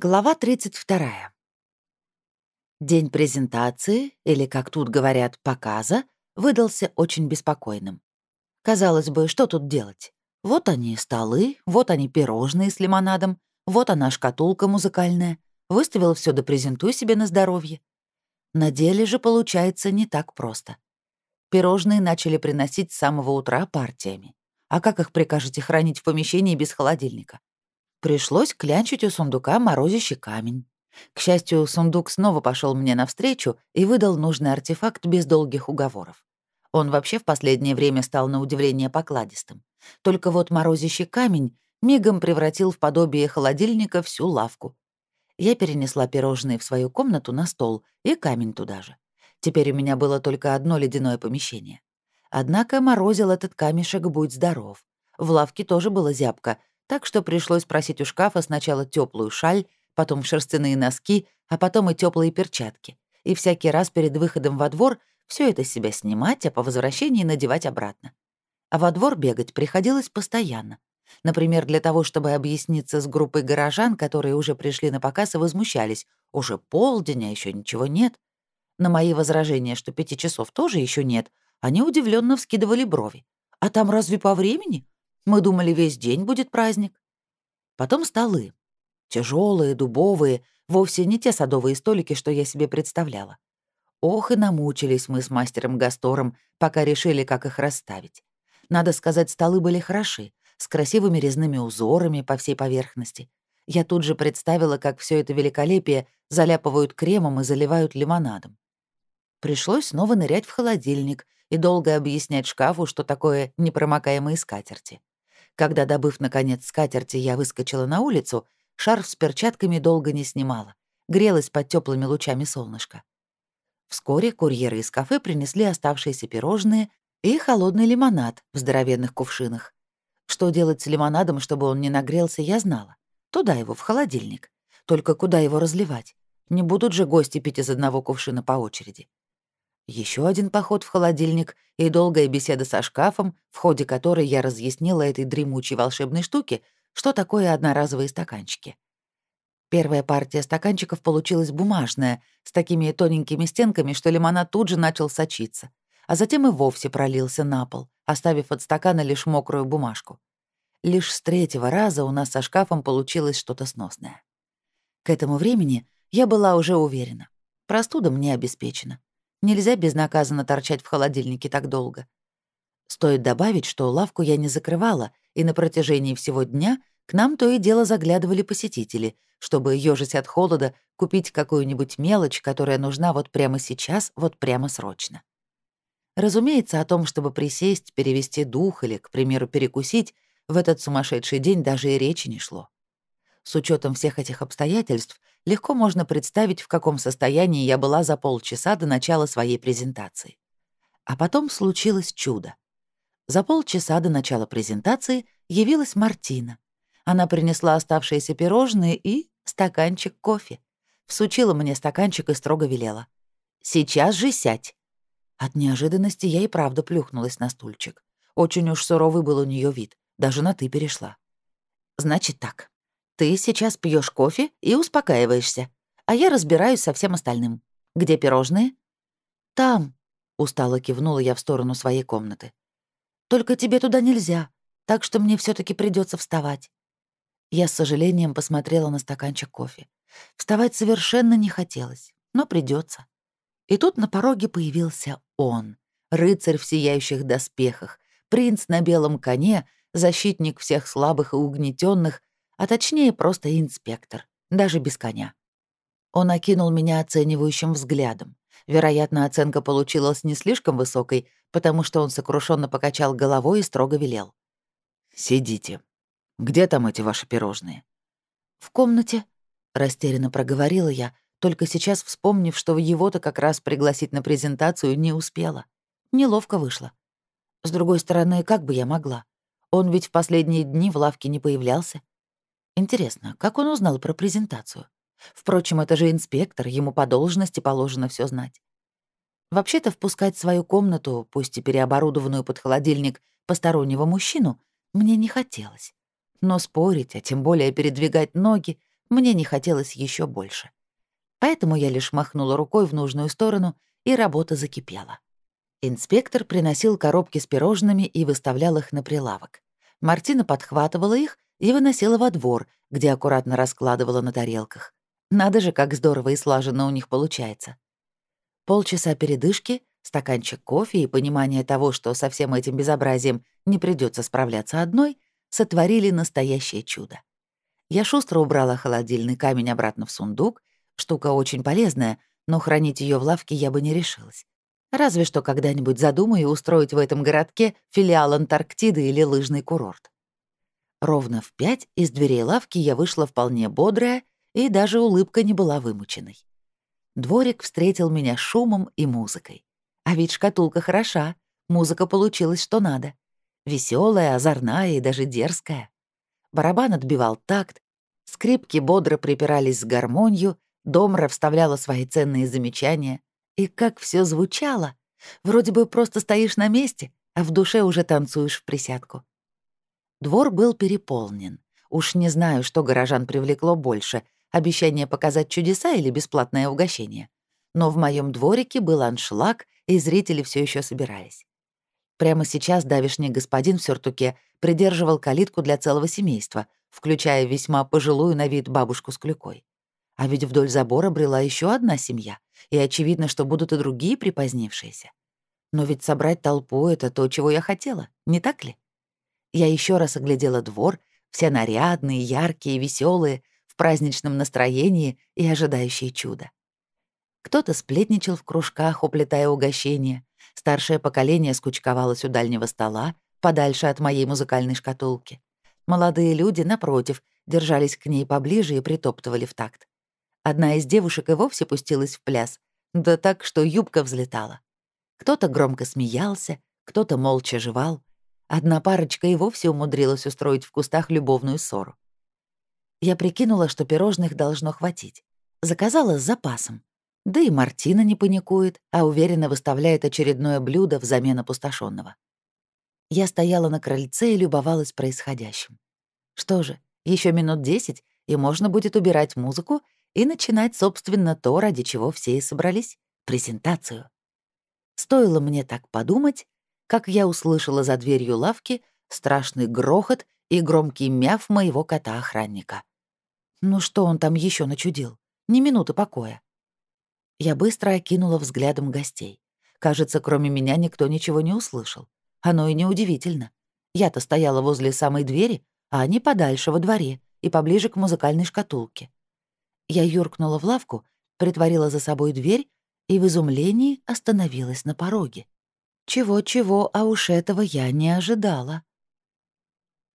Глава 32. День презентации, или, как тут говорят, показа, выдался очень беспокойным. Казалось бы, что тут делать? Вот они столы, вот они пирожные с лимонадом, вот она шкатулка музыкальная. Выставил все да презентуй себе на здоровье. На деле же получается не так просто. Пирожные начали приносить с самого утра партиями. А как их прикажете хранить в помещении без холодильника? Пришлось клянчить у сундука морозящий камень. К счастью, сундук снова пошел мне навстречу и выдал нужный артефакт без долгих уговоров. Он вообще в последнее время стал на удивление покладистым. Только вот морозящий камень мигом превратил в подобие холодильника всю лавку. Я перенесла пирожные в свою комнату на стол и камень туда же. Теперь у меня было только одно ледяное помещение. Однако морозил этот камешек, будь здоров. В лавке тоже было зябко, так что пришлось просить у шкафа сначала теплую шаль, потом шерстяные носки, а потом и теплые перчатки. И всякий раз перед выходом во двор все это себя снимать, а по возвращении надевать обратно. А во двор бегать приходилось постоянно. Например, для того, чтобы объясниться с группой горожан, которые уже пришли на показ и возмущались. Уже полдень, а еще ничего нет. На мои возражения, что пяти часов тоже еще нет, они удивленно вскидывали брови. А там разве по времени? Мы думали, весь день будет праздник. Потом столы. Тяжелые, дубовые, вовсе не те садовые столики, что я себе представляла. Ох, и намучились мы с мастером Гастором, пока решили, как их расставить. Надо сказать, столы были хороши, с красивыми резными узорами по всей поверхности. Я тут же представила, как все это великолепие заляпывают кремом и заливают лимонадом. Пришлось снова нырять в холодильник и долго объяснять шкафу, что такое непромокаемые скатерти. Когда, добыв, наконец, скатерти, я выскочила на улицу, шарф с перчатками долго не снимала, грелась под теплыми лучами солнышка. Вскоре курьеры из кафе принесли оставшиеся пирожные и холодный лимонад в здоровенных кувшинах. Что делать с лимонадом, чтобы он не нагрелся, я знала. Туда его, в холодильник. Только куда его разливать? Не будут же гости пить из одного кувшина по очереди. Еще один поход в холодильник и долгая беседа со шкафом, в ходе которой я разъяснила этой дремучей волшебной штуке, что такое одноразовые стаканчики. Первая партия стаканчиков получилась бумажная, с такими тоненькими стенками, что лимонад тут же начал сочиться, а затем и вовсе пролился на пол, оставив от стакана лишь мокрую бумажку. Лишь с третьего раза у нас со шкафом получилось что-то сносное. К этому времени я была уже уверена. Простуда мне обеспечена. Нельзя безнаказанно торчать в холодильнике так долго. Стоит добавить, что лавку я не закрывала, и на протяжении всего дня к нам то и дело заглядывали посетители, чтобы, ёжись от холода, купить какую-нибудь мелочь, которая нужна вот прямо сейчас, вот прямо срочно. Разумеется, о том, чтобы присесть, перевести дух или, к примеру, перекусить, в этот сумасшедший день даже и речи не шло. С учетом всех этих обстоятельств, легко можно представить, в каком состоянии я была за полчаса до начала своей презентации. А потом случилось чудо. За полчаса до начала презентации явилась Мартина. Она принесла оставшиеся пирожные и стаканчик кофе. Всучила мне стаканчик и строго велела. «Сейчас же сядь». От неожиданности я и правда плюхнулась на стульчик. Очень уж суровый был у нее вид, даже на «ты» перешла. «Значит так, ты сейчас пьешь кофе и успокаиваешься, а я разбираюсь со всем остальным. Где пирожные? Там, устало кивнула я в сторону своей комнаты. Только тебе туда нельзя, так что мне все таки придется вставать. Я с сожалением посмотрела на стаканчик кофе. Вставать совершенно не хотелось, но придется. И тут на пороге появился он, рыцарь в сияющих доспехах, принц на белом коне, защитник всех слабых и угнетенных, а точнее просто инспектор, даже без коня. Он окинул меня оценивающим взглядом. Вероятно, оценка получилась не слишком высокой, потому что он сокрушенно покачал головой и строго велел. «Сидите. Где там эти ваши пирожные?» «В комнате», — растерянно проговорила я, только сейчас вспомнив, что его-то как раз пригласить на презентацию не успела. Неловко вышло. С другой стороны, как бы я могла? Он ведь в последние дни в лавке не появлялся. Интересно, как он узнал про презентацию? Впрочем, это же инспектор, ему по должности положено все знать. Вообще-то впускать в свою комнату, пусть и переоборудованную под холодильник, постороннего мужчину, мне не хотелось. Но спорить, а тем более передвигать ноги, мне не хотелось еще больше. Поэтому я лишь махнула рукой в нужную сторону, и работа закипела. Инспектор приносил коробки с пирожными и выставлял их на прилавок. Мартина подхватывала их и выносила во двор, где аккуратно раскладывала на тарелках. Надо же, как здорово и слаженно у них получается. Полчаса передышки, стаканчик кофе и понимание того, что со всем этим безобразием не придется справляться одной, сотворили настоящее чудо. Я шустро убрала холодильный камень обратно в сундук. Штука очень полезная, но хранить ее в лавке я бы не решилась. Разве что когда-нибудь задумаю устроить в этом городке филиал Антарктиды или лыжный курорт. Ровно в пять из дверей лавки я вышла вполне бодрая, и даже улыбка не была вымученной. Дворик встретил меня шумом и музыкой. А ведь шкатулка хороша, музыка получилась что надо. Веселая, озорная и даже дерзкая. Барабан отбивал такт, скрипки бодро припирались с гармонью, Домра вставляла свои ценные замечания. И как все звучало! Вроде бы просто стоишь на месте, а в душе уже танцуешь в присядку. Двор был переполнен. Уж не знаю, что горожан привлекло больше — обещание показать чудеса или бесплатное угощение. Но в моем дворике был аншлаг, и зрители все еще собирались. Прямо сейчас давишний господин в сюртуке придерживал калитку для целого семейства, включая весьма пожилую на вид бабушку с клюкой. А ведь вдоль забора брела еще одна семья, и очевидно, что будут и другие припозднившиеся. Но ведь собрать толпу — это то, чего я хотела, не так ли? Я еще раз оглядела двор, все нарядные, яркие, веселые, в праздничном настроении и ожидающие чуда. Кто-то сплетничал в кружках, уплетая угощения, Старшее поколение скучковалось у дальнего стола, подальше от моей музыкальной шкатулки. Молодые люди, напротив, держались к ней поближе и притоптывали в такт. Одна из девушек и вовсе пустилась в пляс, да так, что юбка взлетала. Кто-то громко смеялся, кто-то молча жевал. Одна парочка и вовсе умудрилась устроить в кустах любовную ссору. Я прикинула, что пирожных должно хватить. Заказала с запасом. Да и Мартина не паникует, а уверенно выставляет очередное блюдо взамен опустошенного. Я стояла на крыльце и любовалась происходящим. Что же, еще минут десять, и можно будет убирать музыку и начинать, собственно, то, ради чего все и собрались — презентацию. Стоило мне так подумать, как я услышала за дверью лавки страшный грохот и громкий мяв моего кота-охранника. Ну что он там еще начудил? Ни минуты покоя. Я быстро окинула взглядом гостей. Кажется, кроме меня никто ничего не услышал. Оно и неудивительно. Я-то стояла возле самой двери, а они подальше, во дворе, и поближе к музыкальной шкатулке. Я юркнула в лавку, притворила за собой дверь и в изумлении остановилась на пороге. Чего-чего, а уж этого я не ожидала.